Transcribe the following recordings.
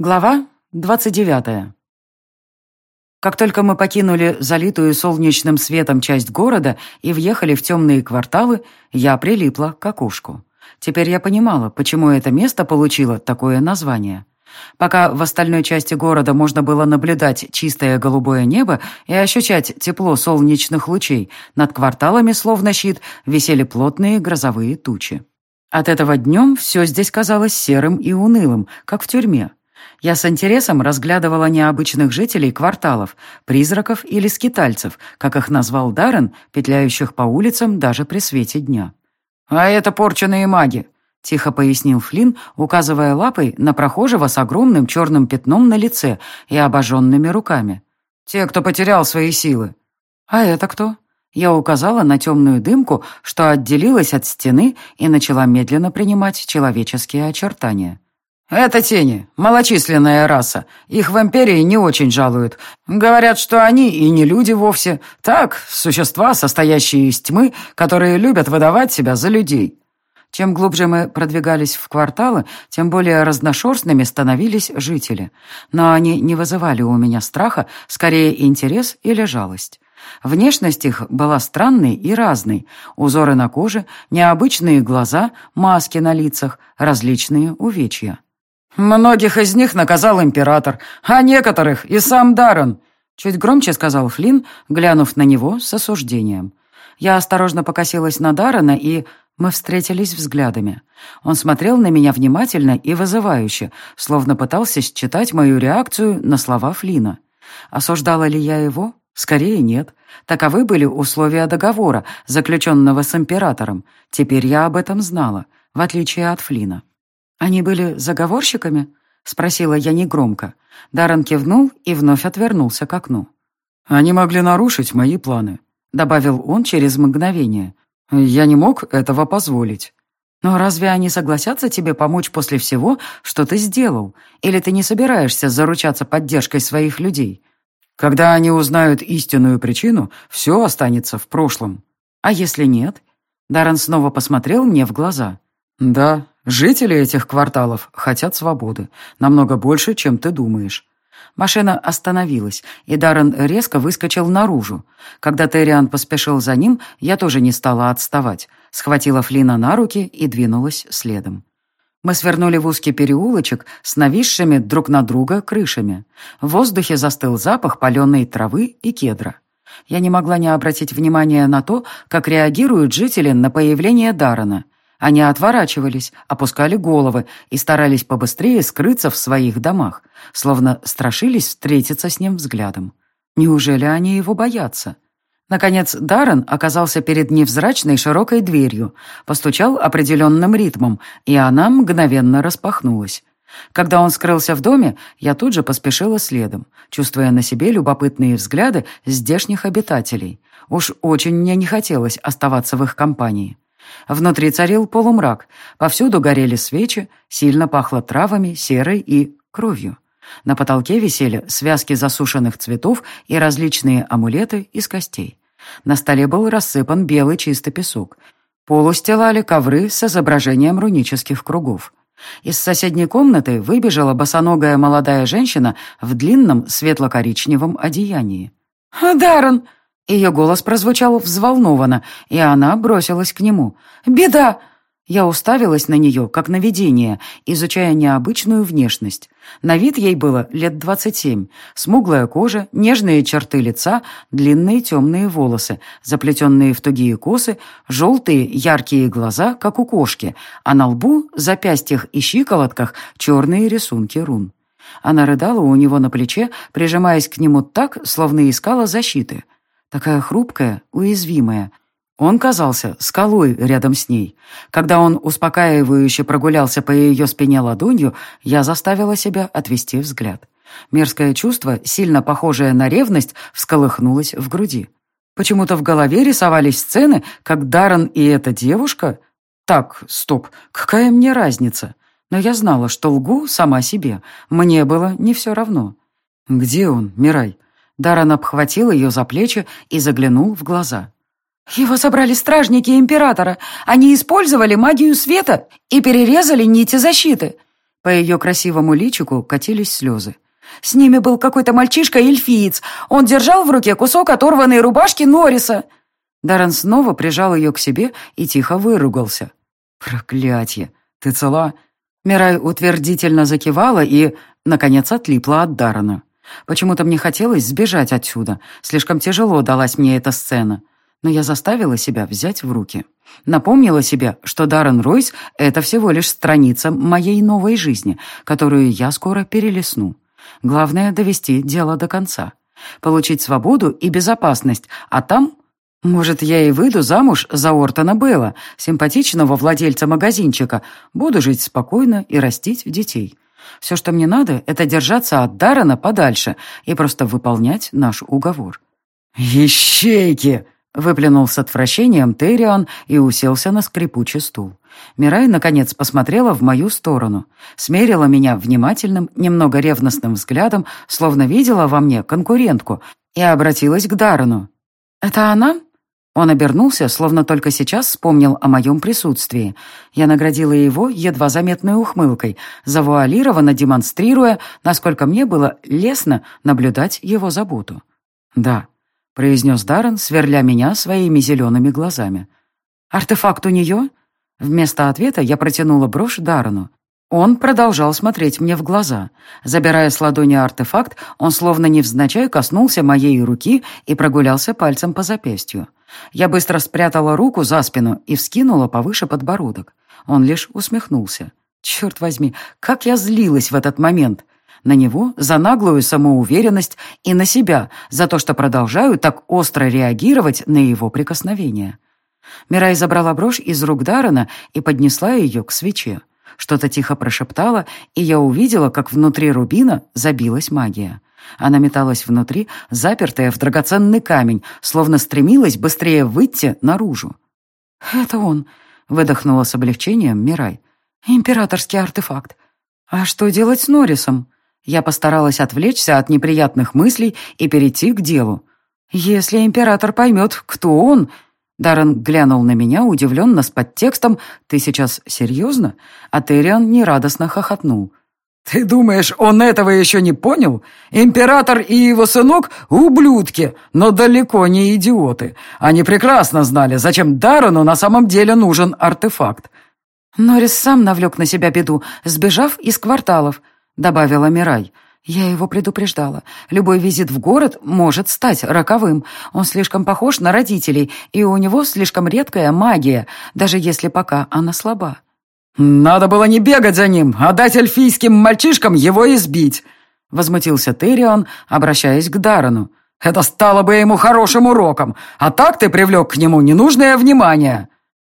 Глава 29. Как только мы покинули залитую солнечным светом часть города и въехали в темные кварталы, я прилипла к окушку. Теперь я понимала, почему это место получило такое название. Пока в остальной части города можно было наблюдать чистое голубое небо и ощущать тепло солнечных лучей, над кварталами, словно щит, висели плотные грозовые тучи. От этого днем все здесь казалось серым и унылым, как в тюрьме. Я с интересом разглядывала необычных жителей кварталов, призраков или скитальцев, как их назвал Даррен, петляющих по улицам даже при свете дня. «А это порченые маги», — тихо пояснил Флинн, указывая лапой на прохожего с огромным черным пятном на лице и обожженными руками. «Те, кто потерял свои силы». «А это кто?» Я указала на темную дымку, что отделилась от стены и начала медленно принимать человеческие очертания. «Это тени, малочисленная раса. Их в Империи не очень жалуют. Говорят, что они и не люди вовсе. Так, существа, состоящие из тьмы, которые любят выдавать себя за людей». Чем глубже мы продвигались в кварталы, тем более разношерстными становились жители. Но они не вызывали у меня страха, скорее интерес или жалость. Внешность их была странной и разной. Узоры на коже, необычные глаза, маски на лицах, различные увечья. «Многих из них наказал император, а некоторых и сам Даррен», чуть громче сказал Флинн, глянув на него с осуждением. Я осторожно покосилась на Даррена, и мы встретились взглядами. Он смотрел на меня внимательно и вызывающе, словно пытался считать мою реакцию на слова Флина. Осуждала ли я его? Скорее нет. Таковы были условия договора, заключенного с императором. Теперь я об этом знала, в отличие от Флина. «Они были заговорщиками?» — спросила я негромко. Даррен кивнул и вновь отвернулся к окну. «Они могли нарушить мои планы», — добавил он через мгновение. «Я не мог этого позволить». «Но разве они согласятся тебе помочь после всего, что ты сделал? Или ты не собираешься заручаться поддержкой своих людей?» «Когда они узнают истинную причину, все останется в прошлом». «А если нет?» Даррен снова посмотрел мне в глаза. «Да, Жители этих кварталов хотят свободы. Намного больше, чем ты думаешь. Машина остановилась, и Даррен резко выскочил наружу. Когда Терриан поспешил за ним, я тоже не стала отставать. Схватила Флина на руки и двинулась следом. Мы свернули в узкий переулочек с нависшими друг на друга крышами. В воздухе застыл запах паленой травы и кедра. Я не могла не обратить внимания на то, как реагируют жители на появление Даррена. Они отворачивались, опускали головы и старались побыстрее скрыться в своих домах, словно страшились встретиться с ним взглядом. Неужели они его боятся? Наконец Даррен оказался перед невзрачной широкой дверью, постучал определенным ритмом, и она мгновенно распахнулась. Когда он скрылся в доме, я тут же поспешила следом, чувствуя на себе любопытные взгляды здешних обитателей. Уж очень мне не хотелось оставаться в их компании. Внутри царил полумрак, повсюду горели свечи, сильно пахло травами, серой и кровью. На потолке висели связки засушенных цветов и различные амулеты из костей. На столе был рассыпан белый чистый песок. Пол устилали ковры с изображением рунических кругов. Из соседней комнаты выбежала босоногая молодая женщина в длинном светло-коричневом одеянии. «Даррен!» Ее голос прозвучал взволнованно, и она бросилась к нему. «Беда!» Я уставилась на нее, как на видение, изучая необычную внешность. На вид ей было лет двадцать семь. Смуглая кожа, нежные черты лица, длинные темные волосы, заплетенные в тугие косы, желтые яркие глаза, как у кошки, а на лбу, запястьях и щиколотках черные рисунки рун. Она рыдала у него на плече, прижимаясь к нему так, словно искала защиты. Такая хрупкая, уязвимая. Он казался скалой рядом с ней. Когда он успокаивающе прогулялся по ее спине ладонью, я заставила себя отвести взгляд. Мерзкое чувство, сильно похожее на ревность, всколыхнулось в груди. Почему-то в голове рисовались сцены, как Даррен и эта девушка... Так, стоп, какая мне разница? Но я знала, что лгу сама себе. Мне было не все равно. «Где он, Мирай?» Даррен обхватил ее за плечи и заглянул в глаза. «Его собрали стражники Императора. Они использовали магию света и перерезали нити защиты». По ее красивому личику катились слезы. «С ними был какой-то мальчишка-эльфиец. Он держал в руке кусок оторванной рубашки Норриса». Даррен снова прижал ее к себе и тихо выругался. «Проклятье! Ты цела?» Мирай утвердительно закивала и, наконец, отлипла от Даррена. Почему-то мне хотелось сбежать отсюда. Слишком тяжело далась мне эта сцена. Но я заставила себя взять в руки. Напомнила себе, что Даррен Ройс — это всего лишь страница моей новой жизни, которую я скоро перелесну. Главное — довести дело до конца. Получить свободу и безопасность, а там... Может, я и выйду замуж за Ортона Белла, симпатичного владельца магазинчика, буду жить спокойно и растить детей. Все, что мне надо, это держаться от Даррена подальше и просто выполнять наш уговор». «Ищейки!» — выплюнул с отвращением Терриан и уселся на скрипучий стул. Мирай, наконец, посмотрела в мою сторону, смерила меня внимательным, немного ревностным взглядом, словно видела во мне конкурентку, и обратилась к Даррену. «Это она?» Он обернулся, словно только сейчас вспомнил о моем присутствии. Я наградила его едва заметной ухмылкой, завуалированно демонстрируя, насколько мне было лестно наблюдать его заботу. «Да», — произнес Даррен, сверля меня своими зелеными глазами. «Артефакт у нее?» Вместо ответа я протянула брошь Даррену. Он продолжал смотреть мне в глаза. Забирая с ладони артефакт, он словно невзначай коснулся моей руки и прогулялся пальцем по запястью. Я быстро спрятала руку за спину и вскинула повыше подбородок. Он лишь усмехнулся. Черт возьми, как я злилась в этот момент. На него за наглую самоуверенность и на себя за то, что продолжаю так остро реагировать на его прикосновение. Мирай забрала брошь из рук Дарана и поднесла ее к свече. Что-то тихо прошептала, и я увидела, как внутри рубина забилась магия. Она металась внутри, запертая в драгоценный камень, словно стремилась быстрее выйти наружу. «Это он», — выдохнула с облегчением Мирай. «Императорский артефакт. А что делать с Норрисом?» Я постаралась отвлечься от неприятных мыслей и перейти к делу. «Если император поймет, кто он...» Даррен глянул на меня удивленно с подтекстом «Ты сейчас серьезно?» А Терриан нерадостно хохотнул. «Ты думаешь, он этого еще не понял? Император и его сынок — ублюдки, но далеко не идиоты. Они прекрасно знали, зачем Даррену на самом деле нужен артефакт». «Норрис сам навлек на себя беду, сбежав из кварталов», — добавила Мирай. «Я его предупреждала. Любой визит в город может стать роковым. Он слишком похож на родителей, и у него слишком редкая магия, даже если пока она слаба». «Надо было не бегать за ним, а дать эльфийским мальчишкам его избить», — возмутился Тирион, обращаясь к Дарану. «Это стало бы ему хорошим уроком, а так ты привлек к нему ненужное внимание».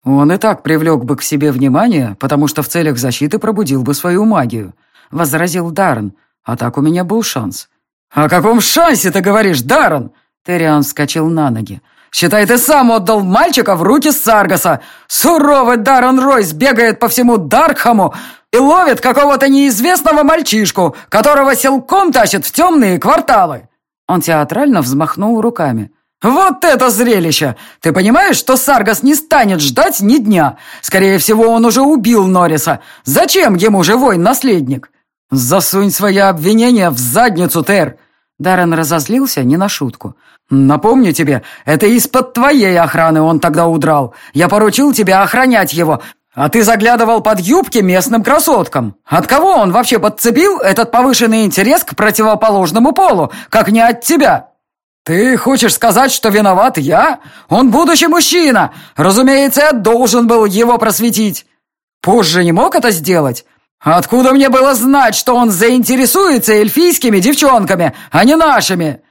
«Он и так привлек бы к себе внимание, потому что в целях защиты пробудил бы свою магию», — возразил Даррен. «А так у меня был шанс». «О каком шансе ты говоришь, Даррен?» Терриан вскочил на ноги. Считай, ты сам отдал мальчика в руки Саргаса. Суровый Даррен Ройс бегает по всему Даркхаму и ловит какого-то неизвестного мальчишку, которого силком тащит в темные кварталы». Он театрально взмахнул руками. «Вот это зрелище! Ты понимаешь, что Саргас не станет ждать ни дня? Скорее всего, он уже убил Норриса. Зачем ему живой наследник?» «Засунь свои обвинения в задницу, Тер!» Даррен разозлился не на шутку. «Напомню тебе, это из-под твоей охраны он тогда удрал. Я поручил тебе охранять его, а ты заглядывал под юбки местным красоткам. От кого он вообще подцепил этот повышенный интерес к противоположному полу, как не от тебя?» «Ты хочешь сказать, что виноват я? Он будущий мужчина. Разумеется, я должен был его просветить. Позже не мог это сделать. Откуда мне было знать, что он заинтересуется эльфийскими девчонками, а не нашими?»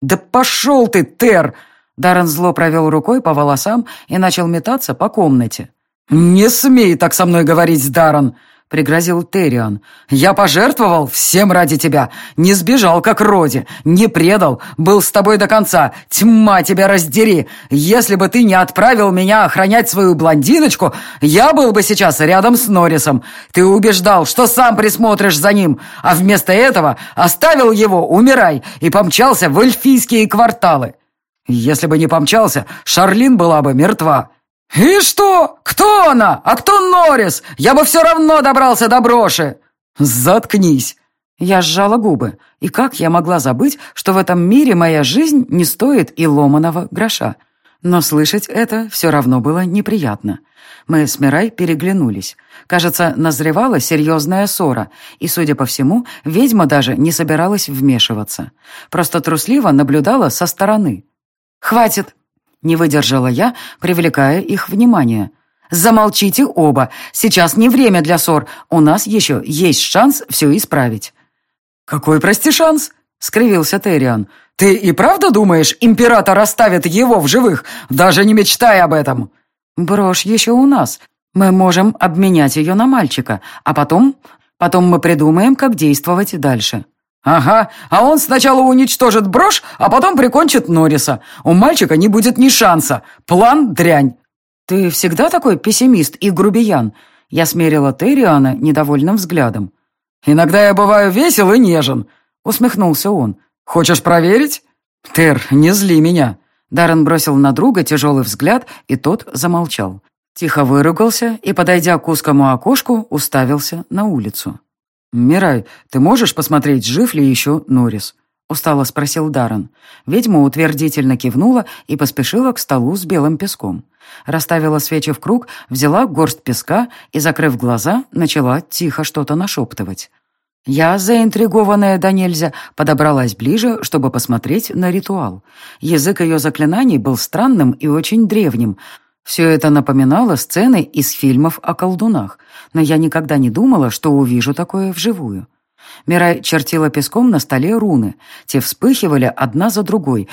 «Да пошел ты, Тер!» Даррен зло провел рукой по волосам и начал метаться по комнате. «Не смей так со мной говорить, Даррен!» — пригрозил Террион. «Я пожертвовал всем ради тебя, не сбежал как Роди, не предал, был с тобой до конца, тьма тебя раздери! Если бы ты не отправил меня охранять свою блондиночку, я был бы сейчас рядом с Норрисом. Ты убеждал, что сам присмотришь за ним, а вместо этого оставил его, умирай, и помчался в эльфийские кварталы. Если бы не помчался, Шарлин была бы мертва». «И что? Кто она? А кто Норрис? Я бы все равно добрался до броши!» «Заткнись!» Я сжала губы. И как я могла забыть, что в этом мире моя жизнь не стоит и ломаного гроша? Но слышать это все равно было неприятно. Мы с Мирай переглянулись. Кажется, назревала серьезная ссора, и, судя по всему, ведьма даже не собиралась вмешиваться. Просто трусливо наблюдала со стороны. «Хватит!» — не выдержала я, привлекая их внимание. «Замолчите оба! Сейчас не время для ссор, у нас еще есть шанс все исправить». «Какой, прости, шанс?» — скривился Терриан. «Ты и правда думаешь, император оставит его в живых, даже не мечтай об этом?» «Брошь еще у нас. Мы можем обменять ее на мальчика, а потом... Потом мы придумаем, как действовать дальше». «Ага, а он сначала уничтожит брошь, а потом прикончит Норриса. У мальчика не будет ни шанса. План — дрянь». «Ты всегда такой пессимист и грубиян?» Я смерила Терриана недовольным взглядом. «Иногда я бываю весел и нежен», — усмехнулся он. «Хочешь проверить?» «Тер, не зли меня». Даррен бросил на друга тяжелый взгляд, и тот замолчал. Тихо выругался и, подойдя к узкому окошку, уставился на улицу. «Мирай, ты можешь посмотреть, жив ли еще Норрис?» — устало спросил Даррен. Ведьма утвердительно кивнула и поспешила к столу с белым песком. Расставила свечи в круг, взяла горсть песка и, закрыв глаза, начала тихо что-то нашептывать. Я, заинтригованная до нельзя, подобралась ближе, чтобы посмотреть на ритуал. Язык ее заклинаний был странным и очень древним. Все это напоминало сцены из фильмов о колдунах, но я никогда не думала, что увижу такое вживую. Мирай чертила песком на столе руны. Те вспыхивали одна за другой,